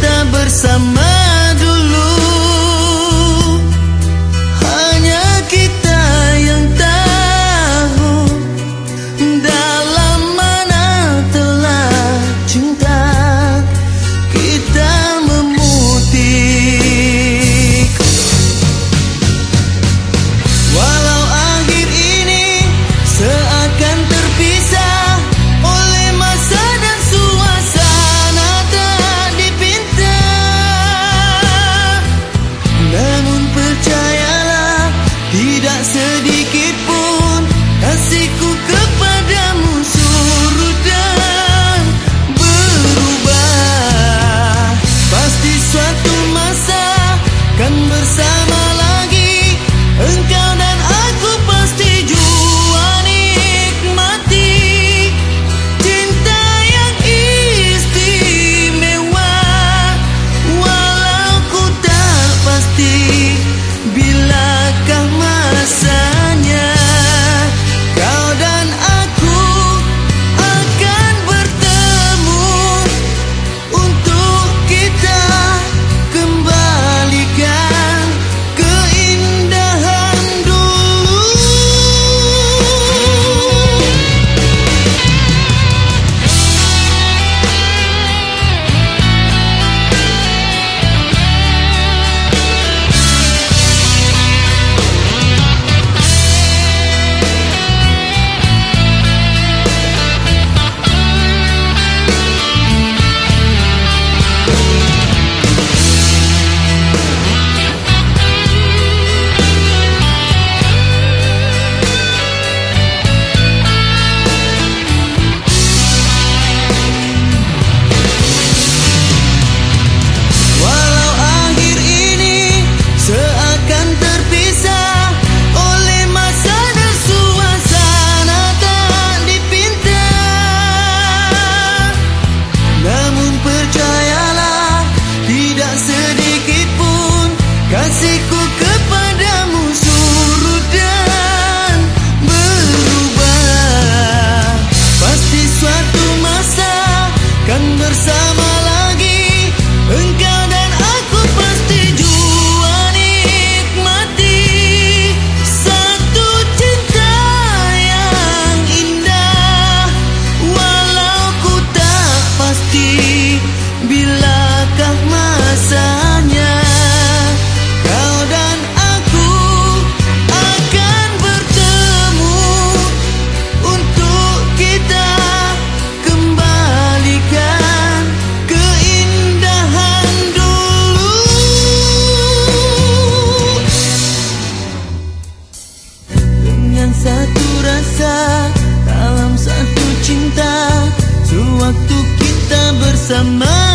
kita bersama. hati bila sama